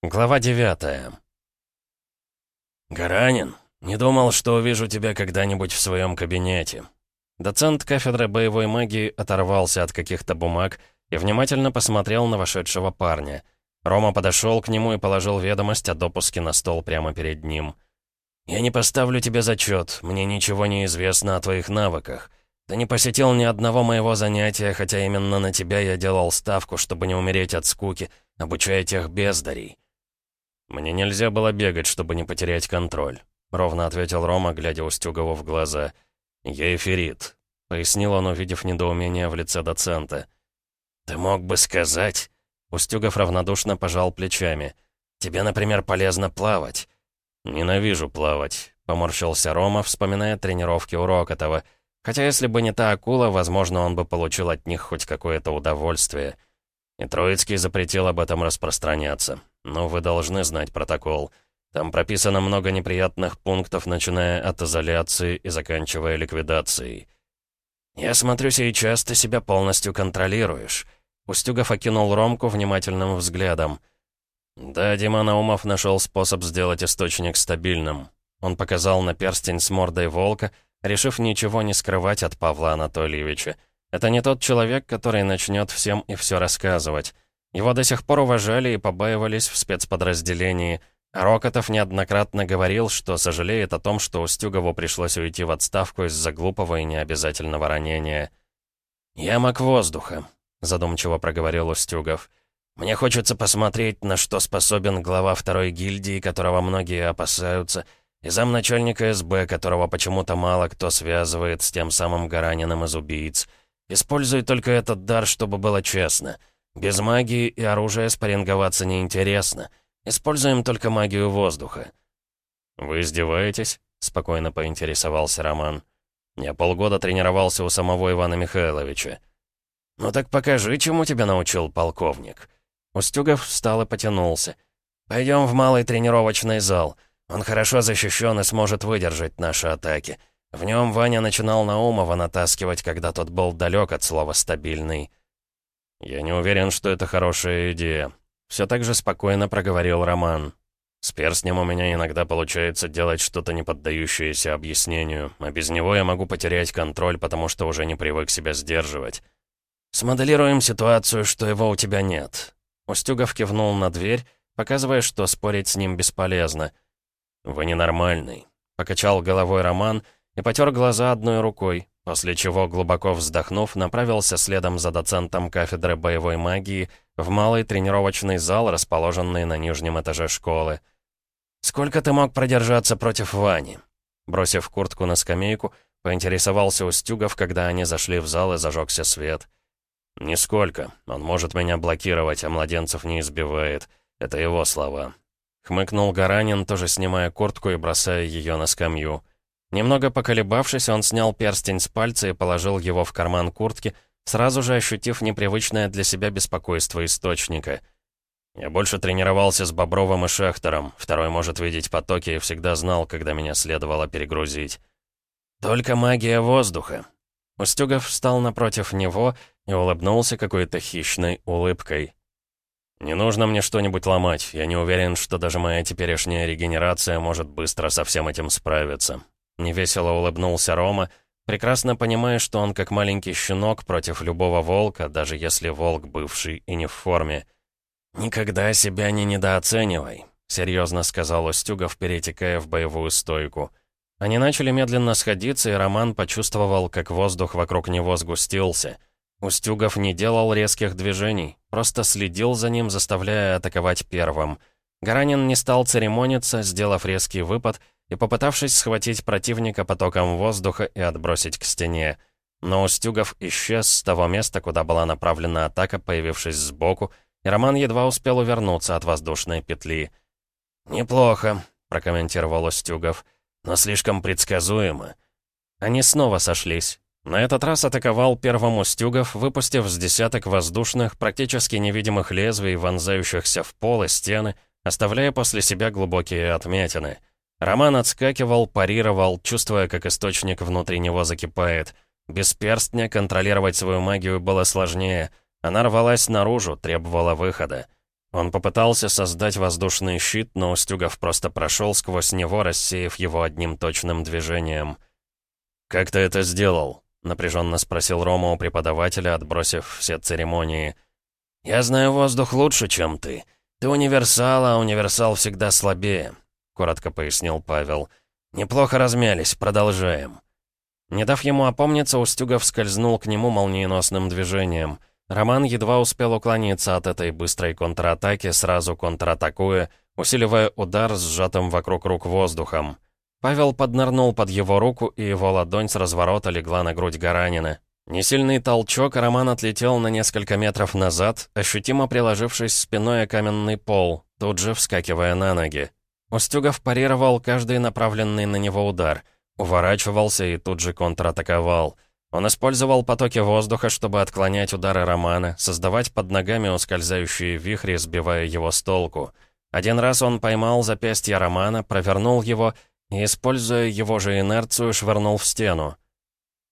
Глава девятая. «Гаранин, не думал, что увижу тебя когда-нибудь в своем кабинете». Доцент кафедры боевой магии оторвался от каких-то бумаг и внимательно посмотрел на вошедшего парня. Рома подошел к нему и положил ведомость о допуске на стол прямо перед ним. «Я не поставлю тебе зачет, мне ничего не известно о твоих навыках. Ты не посетил ни одного моего занятия, хотя именно на тебя я делал ставку, чтобы не умереть от скуки, обучая тех бездарей». «Мне нельзя было бегать, чтобы не потерять контроль», — ровно ответил Рома, глядя Устюгову в глаза. «Я эфирит», — пояснил он, увидев недоумение в лице доцента. «Ты мог бы сказать...» Устюгов равнодушно пожал плечами. «Тебе, например, полезно плавать». «Ненавижу плавать», — поморщился Рома, вспоминая тренировки у Рокотова. Хотя если бы не та акула, возможно, он бы получил от них хоть какое-то удовольствие. И Троицкий запретил об этом распространяться. Но вы должны знать протокол. Там прописано много неприятных пунктов, начиная от изоляции и заканчивая ликвидацией. «Я смотрю, сейчас ты себя полностью контролируешь». Устюгов окинул Ромку внимательным взглядом. «Да, Дима Наумов нашел способ сделать источник стабильным». Он показал на перстень с мордой волка, решив ничего не скрывать от Павла Анатольевича. Это не тот человек, который начнет всем и все рассказывать. Его до сих пор уважали и побаивались в спецподразделении. Рокотов неоднократно говорил, что сожалеет о том, что Устюгову пришлось уйти в отставку из-за глупого и необязательного ранения. «Я маг воздуха», — задумчиво проговорил Устюгов. «Мне хочется посмотреть, на что способен глава второй гильдии, которого многие опасаются, и замначальника СБ, которого почему-то мало кто связывает с тем самым Гараниным из убийц. Используй только этот дар, чтобы было честно». Без магии и оружия спарринговаться неинтересно. Используем только магию воздуха». «Вы издеваетесь?» — спокойно поинтересовался Роман. «Я полгода тренировался у самого Ивана Михайловича». «Ну так покажи, чему тебя научил полковник». Устюгов встал и потянулся. «Пойдем в малый тренировочный зал. Он хорошо защищен и сможет выдержать наши атаки. В нем Ваня начинал Наумова натаскивать, когда тот был далек от слова «стабильный». «Я не уверен, что это хорошая идея», — все так же спокойно проговорил Роман. «С перстнем у меня иногда получается делать что-то не поддающееся объяснению, а без него я могу потерять контроль, потому что уже не привык себя сдерживать. Смоделируем ситуацию, что его у тебя нет». Устюгов кивнул на дверь, показывая, что спорить с ним бесполезно. «Вы ненормальный», — покачал головой Роман и потер глаза одной рукой, после чего, глубоко вздохнув, направился следом за доцентом кафедры боевой магии в малый тренировочный зал, расположенный на нижнем этаже школы. «Сколько ты мог продержаться против Вани?» Бросив куртку на скамейку, поинтересовался Устюгов, когда они зашли в зал и зажегся свет. «Нисколько. Он может меня блокировать, а младенцев не избивает. Это его слова». Хмыкнул Гаранин, тоже снимая куртку и бросая ее на скамью. Немного поколебавшись, он снял перстень с пальца и положил его в карман куртки, сразу же ощутив непривычное для себя беспокойство источника. «Я больше тренировался с Бобровым и Шехтером. Второй может видеть потоки и всегда знал, когда меня следовало перегрузить». «Только магия воздуха». Устюгов встал напротив него и улыбнулся какой-то хищной улыбкой. «Не нужно мне что-нибудь ломать. Я не уверен, что даже моя теперешняя регенерация может быстро со всем этим справиться. Невесело улыбнулся Рома, прекрасно понимая, что он как маленький щенок против любого волка, даже если волк бывший и не в форме. «Никогда себя не недооценивай», — серьезно сказал Устюгов, перетекая в боевую стойку. Они начали медленно сходиться, и Роман почувствовал, как воздух вокруг него сгустился. Устюгов не делал резких движений, просто следил за ним, заставляя атаковать первым. Гаранин не стал церемониться, сделав резкий выпад — и попытавшись схватить противника потоком воздуха и отбросить к стене. Но Устюгов исчез с того места, куда была направлена атака, появившись сбоку, и Роман едва успел увернуться от воздушной петли. «Неплохо», — прокомментировал Устюгов, — «но слишком предсказуемо». Они снова сошлись. На этот раз атаковал первым Устюгов, выпустив с десяток воздушных, практически невидимых лезвий, вонзающихся в пол и стены, оставляя после себя глубокие отметины — Роман отскакивал, парировал, чувствуя, как источник внутри него закипает. Без перстня контролировать свою магию было сложнее. Она рвалась наружу, требовала выхода. Он попытался создать воздушный щит, но Устюгов просто прошел сквозь него, рассеяв его одним точным движением. «Как ты это сделал?» — напряженно спросил Рома у преподавателя, отбросив все церемонии. «Я знаю воздух лучше, чем ты. Ты универсал, а универсал всегда слабее», — коротко пояснил Павел. «Неплохо размялись, продолжаем». Не дав ему опомниться, Устюгов скользнул к нему молниеносным движением. Роман едва успел уклониться от этой быстрой контратаки, сразу контратакуя, усиливая удар сжатым вокруг рук воздухом. Павел поднырнул под его руку, и его ладонь с разворота легла на грудь Гаранина. Несильный толчок, Роман отлетел на несколько метров назад, ощутимо приложившись спиной о каменный пол, тут же вскакивая на ноги. Устюгов парировал каждый направленный на него удар — Уворачивался и тут же контратаковал. Он использовал потоки воздуха, чтобы отклонять удары Романа, создавать под ногами ускользающие вихри, сбивая его с толку. Один раз он поймал запястье Романа, провернул его и, используя его же инерцию, швырнул в стену.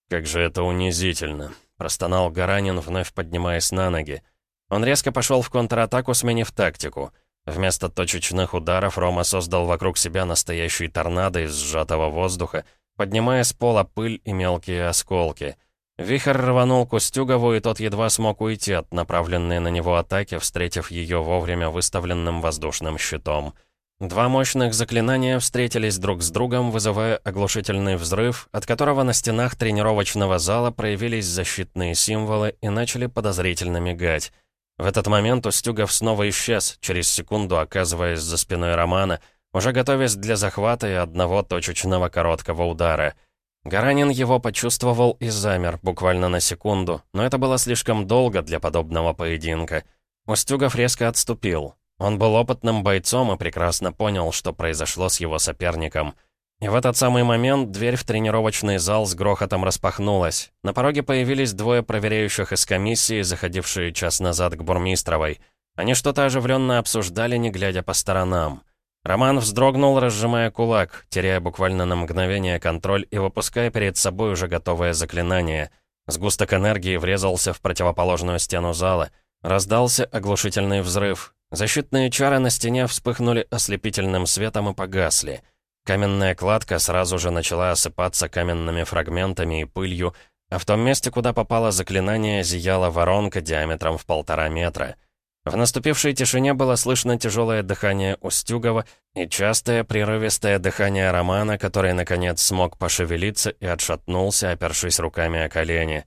«Как же это унизительно!» — простонал Гаранин, вновь поднимаясь на ноги. Он резко пошел в контратаку, сменив тактику — Вместо точечных ударов Рома создал вокруг себя настоящий торнадо из сжатого воздуха, поднимая с пола пыль и мелкие осколки. Вихрь рванул Кустюгову, и тот едва смог уйти от направленной на него атаки, встретив ее вовремя выставленным воздушным щитом. Два мощных заклинания встретились друг с другом, вызывая оглушительный взрыв, от которого на стенах тренировочного зала проявились защитные символы и начали подозрительно мигать. В этот момент Устюгов снова исчез, через секунду оказываясь за спиной Романа, уже готовясь для захвата и одного точечного короткого удара. Гаранин его почувствовал и замер, буквально на секунду, но это было слишком долго для подобного поединка. Устюгов резко отступил. Он был опытным бойцом и прекрасно понял, что произошло с его соперником — и в этот самый момент дверь в тренировочный зал с грохотом распахнулась. На пороге появились двое проверяющих из комиссии, заходившие час назад к Бурмистровой. Они что-то оживленно обсуждали, не глядя по сторонам. Роман вздрогнул, разжимая кулак, теряя буквально на мгновение контроль и выпуская перед собой уже готовое заклинание. Сгусток энергии врезался в противоположную стену зала. Раздался оглушительный взрыв. Защитные чары на стене вспыхнули ослепительным светом и погасли. Каменная кладка сразу же начала осыпаться каменными фрагментами и пылью, а в том месте, куда попало заклинание, зияла воронка диаметром в полтора метра. В наступившей тишине было слышно тяжелое дыхание Устюгова и частое прерывистое дыхание Романа, который, наконец, смог пошевелиться и отшатнулся, опершись руками о колени.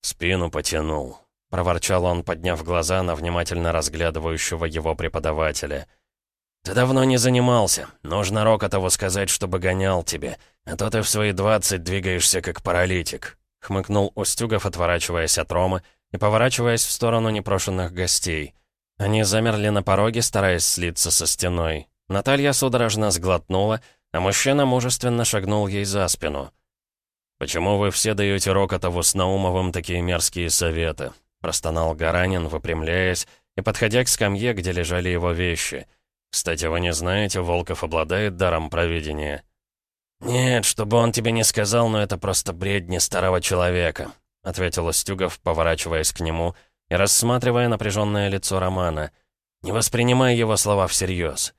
«Спину потянул», — проворчал он, подняв глаза на внимательно разглядывающего его преподавателя — «Ты давно не занимался. Нужно Рокотову сказать, чтобы гонял тебе. А то ты в свои двадцать двигаешься как паралитик», — хмыкнул Устюгов, отворачиваясь от Ромы и поворачиваясь в сторону непрошенных гостей. Они замерли на пороге, стараясь слиться со стеной. Наталья судорожно сглотнула, а мужчина мужественно шагнул ей за спину. «Почему вы все даете Рокотову с Наумовым такие мерзкие советы?» — простонал Гаранин, выпрямляясь и подходя к скамье, где лежали его вещи — «Кстати, вы не знаете, Волков обладает даром провидения?» «Нет, чтобы он тебе не сказал, но это просто бредни старого человека», — ответил Устюгов, поворачиваясь к нему и рассматривая напряженное лицо Романа. «Не воспринимай его слова всерьез».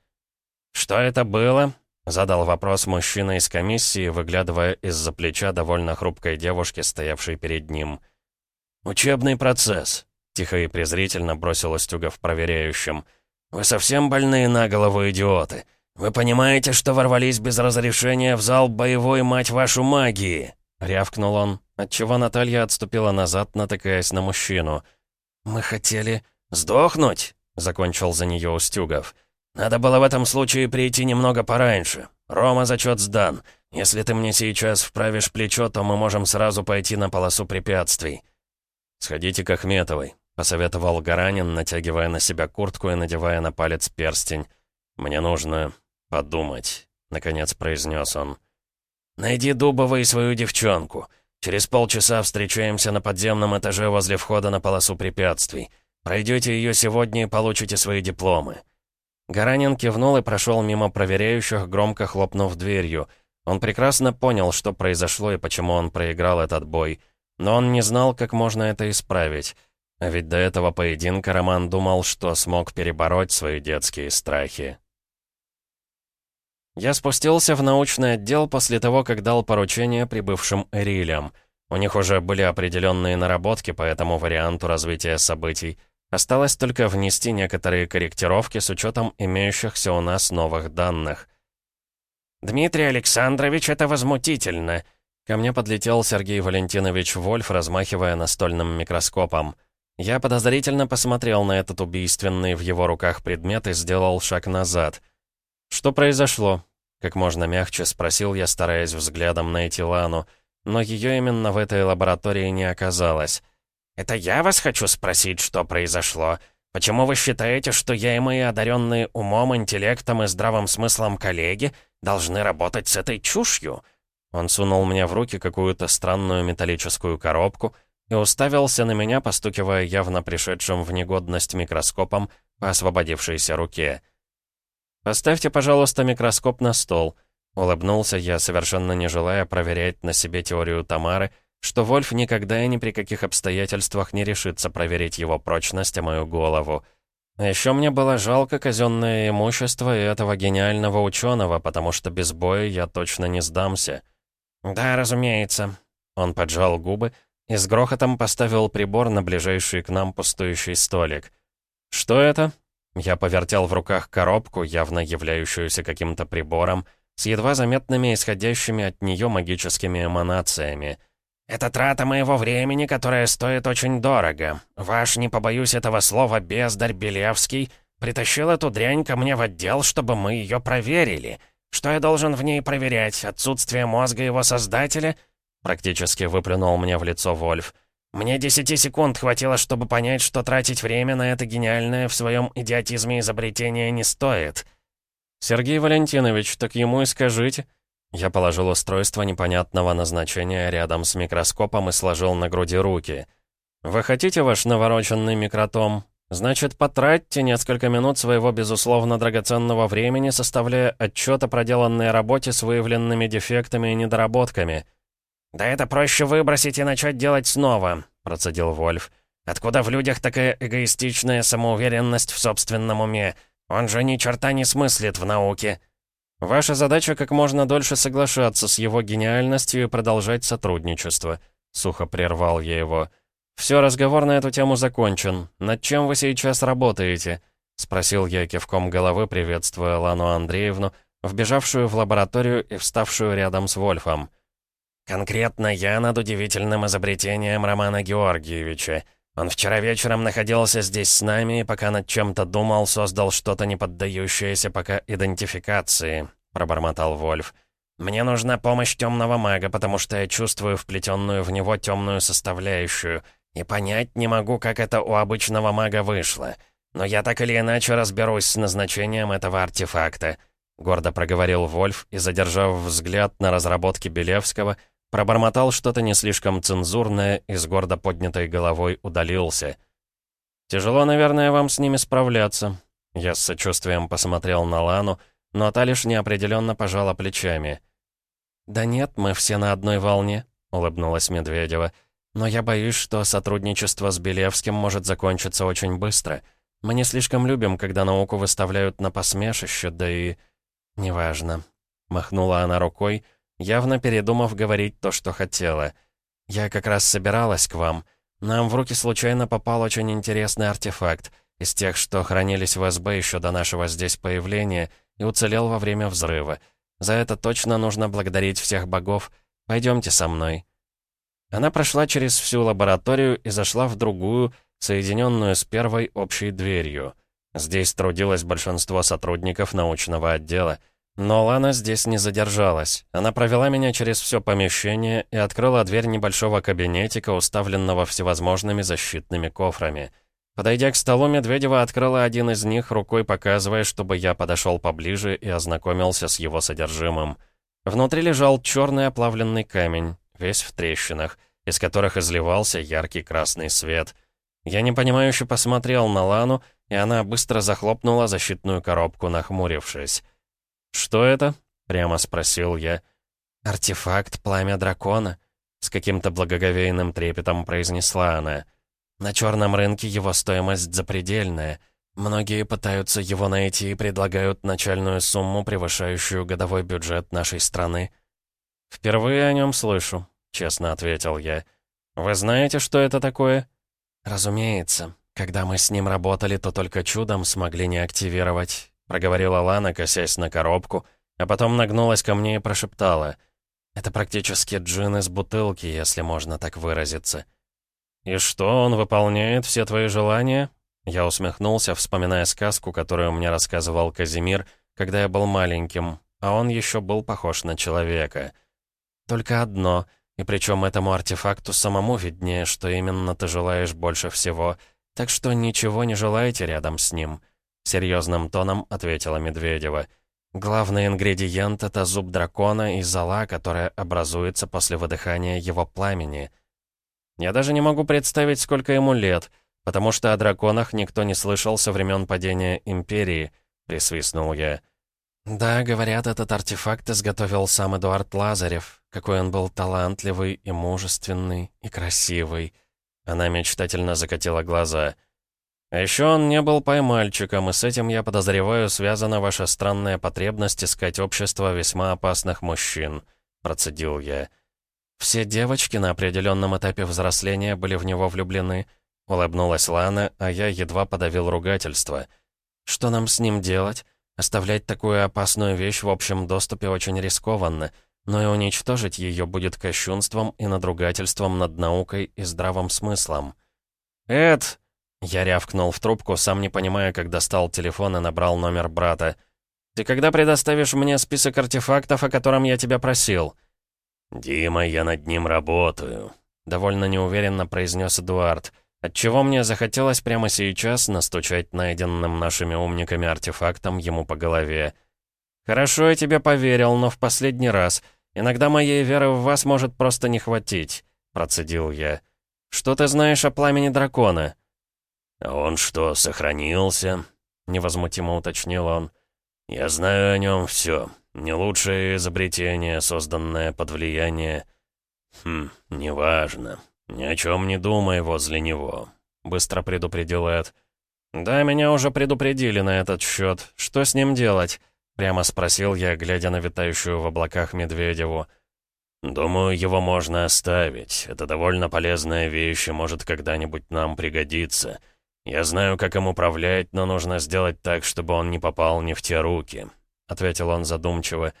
«Что это было?» — задал вопрос мужчина из комиссии, выглядывая из-за плеча довольно хрупкой девушки, стоявшей перед ним. «Учебный процесс», — тихо и презрительно бросил Устюгов проверяющим. «Вы совсем больные на голову, идиоты? Вы понимаете, что ворвались без разрешения в зал боевой, мать вашу, магии?» Рявкнул он, отчего Наталья отступила назад, натыкаясь на мужчину. «Мы хотели сдохнуть?» — закончил за нее Устюгов. «Надо было в этом случае прийти немного пораньше. Рома, зачет сдан. Если ты мне сейчас вправишь плечо, то мы можем сразу пойти на полосу препятствий». «Сходите к Ахметовой. — посоветовал Гаранин, натягивая на себя куртку и надевая на палец перстень. «Мне нужно подумать», — наконец произнес он. «Найди Дубова и свою девчонку. Через полчаса встречаемся на подземном этаже возле входа на полосу препятствий. Пройдете ее сегодня и получите свои дипломы». Гаранин кивнул и прошел мимо проверяющих, громко хлопнув дверью. Он прекрасно понял, что произошло и почему он проиграл этот бой. Но он не знал, как можно это исправить. А ведь до этого поединка Роман думал, что смог перебороть свои детские страхи. Я спустился в научный отдел после того, как дал поручение прибывшим Эрилям. У них уже были определенные наработки по этому варианту развития событий. Осталось только внести некоторые корректировки с учетом имеющихся у нас новых данных. «Дмитрий Александрович, это возмутительно!» Ко мне подлетел Сергей Валентинович Вольф, размахивая настольным микроскопом. Я подозрительно посмотрел на этот убийственный в его руках предмет и сделал шаг назад — «Что произошло?» — как можно мягче спросил я, стараясь взглядом найти Лану, но ее именно в этой лаборатории не оказалось. «Это я вас хочу спросить, что произошло. Почему вы считаете, что я и мои одаренные умом, интеллектом и здравым смыслом коллеги должны работать с этой чушью?» Он сунул мне в руки какую-то странную металлическую коробку и уставился на меня, постукивая явно пришедшим в негодность микроскопом по освободившейся руке. «Поставьте, пожалуйста, микроскоп на стол», — улыбнулся я, совершенно не желая проверять на себе теорию Тамары, что Вольф никогда и ни при каких обстоятельствах не решится проверить его прочность о мою голову. А еще мне было жалко казенное имущество и этого гениального ученого, потому что без боя я точно не сдамся. «Да, разумеется». Он поджал губы и с грохотом поставил прибор на ближайший к нам пустующий столик. «Что это?» Я повертел в руках коробку, явно являющуюся каким-то прибором, с едва заметными исходящими от нее магическими эманациями. «Это трата моего времени, которая стоит очень дорого. Ваш, не побоюсь этого слова, бездарь Белевский, притащил эту дрянь ко мне в отдел, чтобы мы ее проверили. Что я должен в ней проверять? Отсутствие мозга его создателя?» Практически выплюнул мне в лицо Вольф. Мне десяти секунд хватило, чтобы понять, что тратить время на это гениальное в своем идиотизме изобретение не стоит. «Сергей Валентинович, так ему и скажите». Я положил устройство непонятного назначения рядом с микроскопом и сложил на груди руки. «Вы хотите ваш навороченный микротом? Значит, потратьте несколько минут своего, безусловно, драгоценного времени, составляя отчет о проделанной работе с выявленными дефектами и недоработками». «Да это проще выбросить и начать делать снова», — процедил Вольф. «Откуда в людях такая эгоистичная самоуверенность в собственном уме? Он же ни черта не смыслит в науке». «Ваша задача как можно дольше соглашаться с его гениальностью и продолжать сотрудничество», — сухо прервал я его. «Все, разговор на эту тему закончен. Над чем вы сейчас работаете?» — спросил я кивком головы, приветствуя Лану Андреевну, вбежавшую в лабораторию и вставшую рядом с Вольфом. Конкретно я над удивительным изобретением Романа Георгиевича. Он вчера вечером находился здесь с нами и пока над чем-то думал, создал что-то не поддающееся пока идентификации», — пробормотал Вольф. «Мне нужна помощь темного мага, потому что я чувствую вплетенную в него темную составляющую, и понять не могу, как это у обычного мага вышло. Но я так или иначе разберусь с назначением этого артефакта», — гордо проговорил Вольф и, задержав взгляд на разработки Белевского, — Пробормотал что-то не слишком цензурное и с гордо поднятой головой удалился. «Тяжело, наверное, вам с ними справляться». Я с сочувствием посмотрел на Лану, но та лишь неопределенно пожала плечами. «Да нет, мы все на одной волне», — улыбнулась Медведева. «Но я боюсь, что сотрудничество с Белевским может закончиться очень быстро. Мы не слишком любим, когда науку выставляют на посмешище, да и... неважно». Махнула она рукой, явно передумав говорить то, что хотела. «Я как раз собиралась к вам. Нам в руки случайно попал очень интересный артефакт, из тех, что хранились в СБ еще до нашего здесь появления и уцелел во время взрыва. За это точно нужно благодарить всех богов. Пойдемте со мной». Она прошла через всю лабораторию и зашла в другую, соединенную с первой общей дверью. Здесь трудилось большинство сотрудников научного отдела — но Лана здесь не задержалась. Она провела меня через все помещение и открыла дверь небольшого кабинетика, уставленного всевозможными защитными кофрами. Подойдя к столу, Медведева открыла один из них, рукой показывая, чтобы я подошел поближе и ознакомился с его содержимым. Внутри лежал черный оплавленный камень, весь в трещинах, из которых изливался яркий красный свет. Я непонимающе посмотрел на Лану, и она быстро захлопнула защитную коробку, нахмурившись. «Что это?» — прямо спросил я. «Артефакт пламя дракона», — с каким-то благоговейным трепетом произнесла она. На черном рынке его стоимость запредельная. Многие пытаются его найти и предлагают начальную сумму, превышающую годовой бюджет нашей страны. «Впервые о нем слышу», — честно ответил я. «Вы знаете, что это такое?» «Разумеется. Когда мы с ним работали, то только чудом смогли не активировать», — проговорила Лана, косясь на коробку, а потом нагнулась ко мне и прошептала. «Это практически джин из бутылки, если можно так выразиться». «И что, он выполняет все твои желания?» Я усмехнулся, вспоминая сказку, которую мне рассказывал Казимир, когда я был маленьким, а он еще был похож на человека. «Только одно, и причем этому артефакту самому виднее, что именно ты желаешь больше всего, так что ничего не желаете рядом с ним», — серьезным тоном ответила Медведева. «Главный ингредиент — это зуб дракона и зола, которая образуется после выдыхания его пламени». Я даже не могу представить, сколько ему лет, потому что о драконах никто не слышал со времен падения Империи», — присвистнул я. «Да, говорят, этот артефакт изготовил сам Эдуард Лазарев. Какой он был талантливый и мужественный, и красивый». Она мечтательно закатила глаза. «А еще он не был поймальчиком, и с этим, я подозреваю, связана ваша странная потребность искать общество весьма опасных мужчин», — процедил я. «Все девочки на определенном этапе взросления были в него влюблены», — улыбнулась Лана, а я едва подавил ругательство. «Что нам с ним делать? Оставлять такую опасную вещь в общем доступе очень рискованно, но и уничтожить ее будет кощунством и надругательством над наукой и здравым смыслом». «Эд!» — я рявкнул в трубку, сам не понимая, как достал телефон и набрал номер брата. «Ты когда предоставишь мне список артефактов, о котором я тебя просил?» «Дима, я над ним работаю», — довольно неуверенно произнес Эдуард, отчего мне захотелось прямо сейчас настучать найденным нашими умниками артефактом ему по голове. «Хорошо, я тебе поверил, но в последний раз. Иногда моей веры в вас может просто не хватить», — процедил я. «Что ты знаешь о пламени дракона?» «А он что, сохранился?» — невозмутимо уточнил он. «Я знаю о нем все. Не лучшее изобретение, созданное под влияние... Хм, неважно. Ни о чем не думай возле него», — быстро предупредил Эд. «Да, меня уже предупредили на этот счет. Что с ним делать?» — прямо спросил я, глядя на витающую в облаках Медведеву. «Думаю, его можно оставить. Это довольно полезная вещь и может когда-нибудь нам пригодиться. Я знаю, как им управлять, но нужно сделать так, чтобы он не попал не в те руки. — ответил он задумчиво.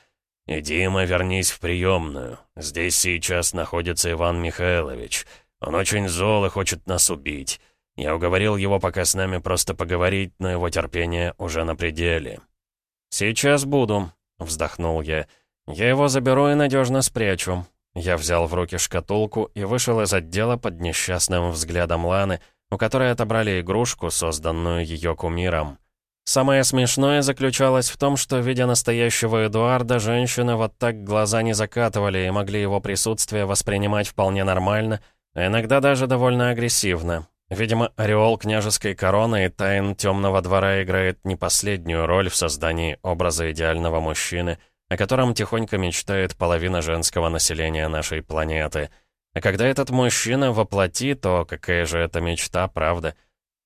«И, Дима, вернись в приемную. Здесь сейчас находится Иван Михайлович. Он очень зол и хочет нас убить. Я уговорил его пока с нами просто поговорить, но его терпение уже на пределе». «Сейчас буду», — вздохнул я. «Я его заберу и надежно спрячу». Я взял в руки шкатулку и вышел из отдела под несчастным взглядом Ланы, у которой отобрали игрушку, созданную ее кумиром. Самое смешное заключалось в том, что, видя настоящего Эдуарда, женщины вот так глаза не закатывали и могли его присутствие воспринимать вполне нормально, а иногда даже довольно агрессивно. Видимо, ореол княжеской короны и тайн темного двора играет не последнюю роль в создании образа идеального мужчины, о котором тихонько мечтает половина женского населения нашей планеты. А когда этот мужчина воплоти, то какая же это мечта, правда?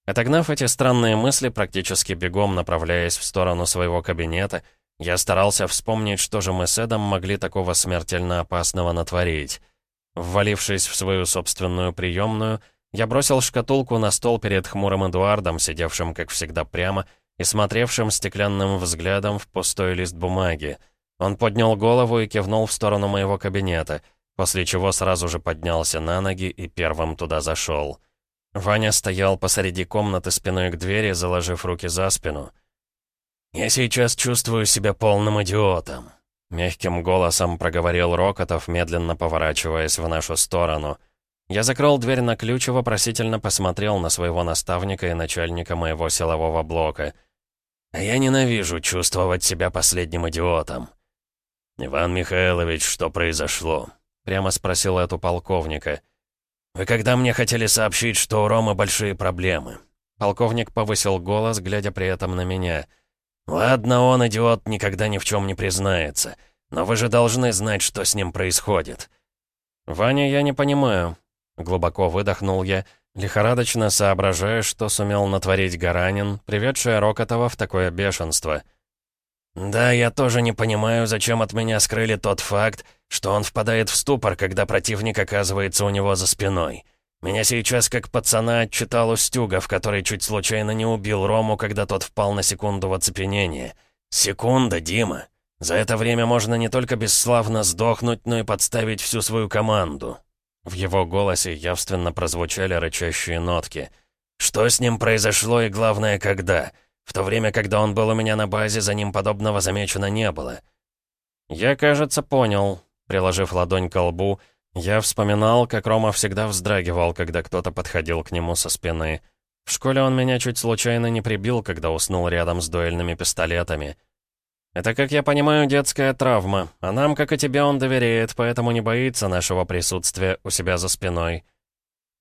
Отогнав эти странные мысли, практически бегом направляясь в сторону своего кабинета, я старался вспомнить, что же мы с Эдом могли такого смертельно опасного натворить. Ввалившись в свою собственную приемную, я бросил шкатулку на стол перед хмурым Эдуардом, сидевшим, как всегда, прямо и смотревшим стеклянным взглядом в пустой лист бумаги. Он поднял голову и кивнул в сторону моего кабинета, после чего сразу же поднялся на ноги и первым туда зашел. Ваня стоял посреди комнаты спиной к двери, заложив руки за спину. «Я сейчас чувствую себя полным идиотом», — мягким голосом проговорил Рокотов, медленно поворачиваясь в нашу сторону. Я закрыл дверь на ключ и вопросительно посмотрел на своего наставника и начальника моего силового блока. «А я ненавижу чувствовать себя последним идиотом». «Иван Михайлович, что произошло?» — прямо спросил эту полковника. «Вы когда мне хотели сообщить, что у Ромы большие проблемы?» Полковник повысил голос, глядя при этом на меня. «Ладно, он, идиот, никогда ни в чем не признается. Но вы же должны знать, что с ним происходит». «Ваня, я не понимаю». Глубоко выдохнул я, лихорадочно соображая, что сумел натворить Гаранин, приведшая Рокотова в такое бешенство. «Да, я тоже не понимаю, зачем от меня скрыли тот факт, что он впадает в ступор, когда противник оказывается у него за спиной. Меня сейчас как пацана отчитал Устюгов, который чуть случайно не убил Рому, когда тот впал на секунду в оцепенение. Секунда, Дима. За это время можно не только бесславно сдохнуть, но и подставить всю свою команду». В его голосе явственно прозвучали рычащие нотки. «Что с ним произошло и, главное, когда? В то время, когда он был у меня на базе, за ним подобного замечено не было». «Я, кажется, понял», приложив ладонь к лбу, я вспоминал, как Рома всегда вздрагивал, когда кто-то подходил к нему со спины. В школе он меня чуть случайно не прибил, когда уснул рядом с дуэльными пистолетами. Это, как я понимаю, детская травма, а нам, как и тебе, он доверяет, поэтому не боится нашего присутствия у себя за спиной.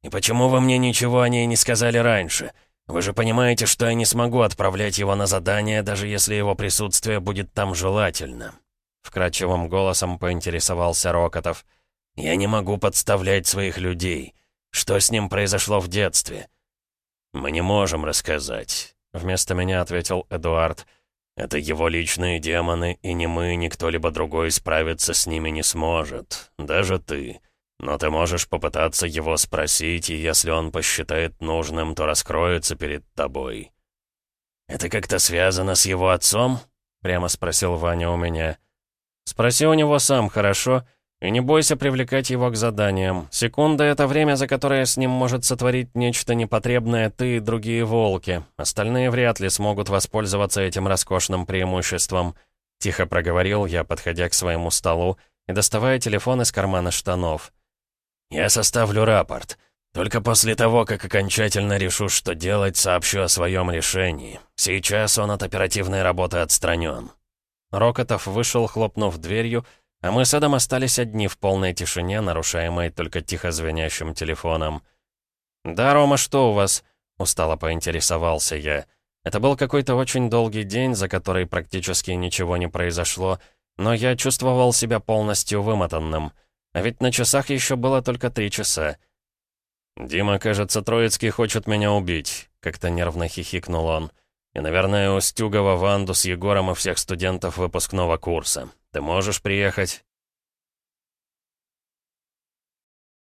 «И почему вы мне ничего о ней не сказали раньше? Вы же понимаете, что я не смогу отправлять его на задание, даже если его присутствие будет там желательно», Вкрадчивым голосом поинтересовался Рокотов. «Я не могу подставлять своих людей. Что с ним произошло в детстве?» «Мы не можем рассказать», — вместо меня ответил Эдуард. «Это его личные демоны, и ни мы, ни кто-либо другой справиться с ними не сможет. Даже ты. Но ты можешь попытаться его спросить, и если он посчитает нужным, то раскроется перед тобой». «Это как-то связано с его отцом?» — прямо спросил Ваня у меня. Спроси у него сам, хорошо? И не бойся привлекать его к заданиям. Секунда — это время, за которое с ним может сотворить нечто непотребное ты и другие волки. Остальные вряд ли смогут воспользоваться этим роскошным преимуществом. Тихо проговорил я, подходя к своему столу и доставая телефон из кармана штанов. «Я составлю рапорт. Только после того, как окончательно решу, что делать, сообщу о своем решении. Сейчас он от оперативной работы отстранен». Рокотов вышел, хлопнув дверью, а мы с Эдом остались одни в полной тишине, нарушаемой только тихо звенящим телефоном. «Да, Рома, что у вас?» — устало поинтересовался я. Это был какой-то очень долгий день, за который практически ничего не произошло, но я чувствовал себя полностью вымотанным. А ведь на часах еще было только три часа. «Дима, кажется, Троицкий хочет меня убить», — как-то нервно хихикнул он. И, наверное, у Стюгова, Ванду с Егором и всех студентов выпускного курса. Ты можешь приехать?